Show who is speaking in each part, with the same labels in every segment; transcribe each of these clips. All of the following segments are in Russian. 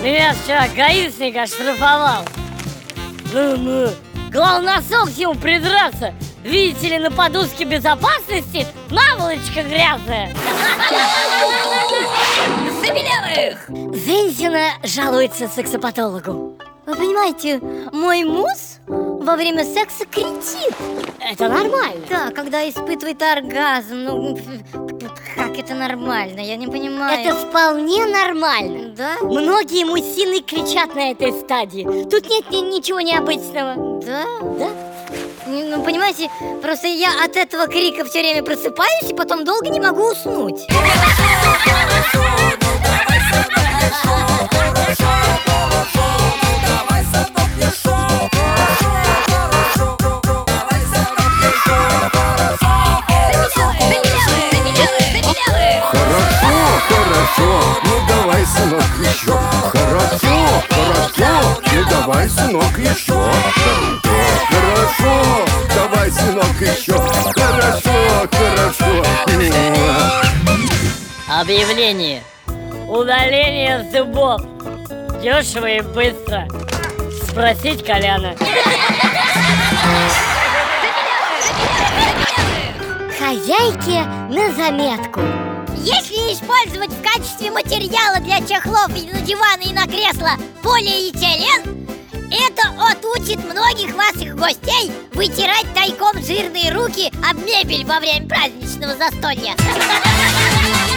Speaker 1: вчера гаишника штрафовал. Ну-ну, главносок ему придраться. Видите ли, на подушке безопасности наволочка грязная.
Speaker 2: Забелявых!
Speaker 1: Женщина жалуется сексопатологу.
Speaker 2: Вы понимаете, мой муж во время секса кричит.
Speaker 1: Это нормально.
Speaker 2: Да, когда испытывает оргазм. Ну, как это нормально? Я не понимаю.
Speaker 1: Это вполне нормально.
Speaker 2: Да?
Speaker 1: Многие мужчины кричат на этой стадии. Тут нет ни- ничего необычного.
Speaker 2: Да?
Speaker 1: Да?
Speaker 2: Ну, понимаете, просто я от этого крика все время просыпаюсь и потом долго не могу уснуть.
Speaker 3: Хорошо, хорошо, ну давай, сынок, еще Да, Хорошо, давай, сынок, еще Хорошо, хорошо
Speaker 1: Объявление. Удаление зубов. Дешево и быстро. Спросить Коляна. Хозяйке на заметку.
Speaker 2: Если использовать в качестве материала для чехлов и на диваны и на кресла полиэтилен, это отучит многих ваших гостей вытирать тайком жирные руки об мебель во время праздничного застолья.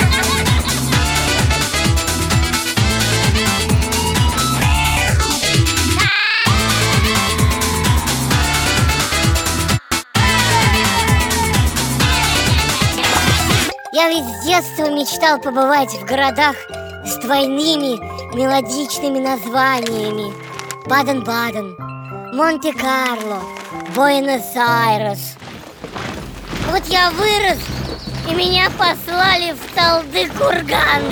Speaker 1: Я ведь с детства мечтал побывать в городах с двойными мелодичными названиями. Баден-Баден, Монте-Карло, Буэнос-Айрес. Вот я вырос, и меня послали в Талды-Курган.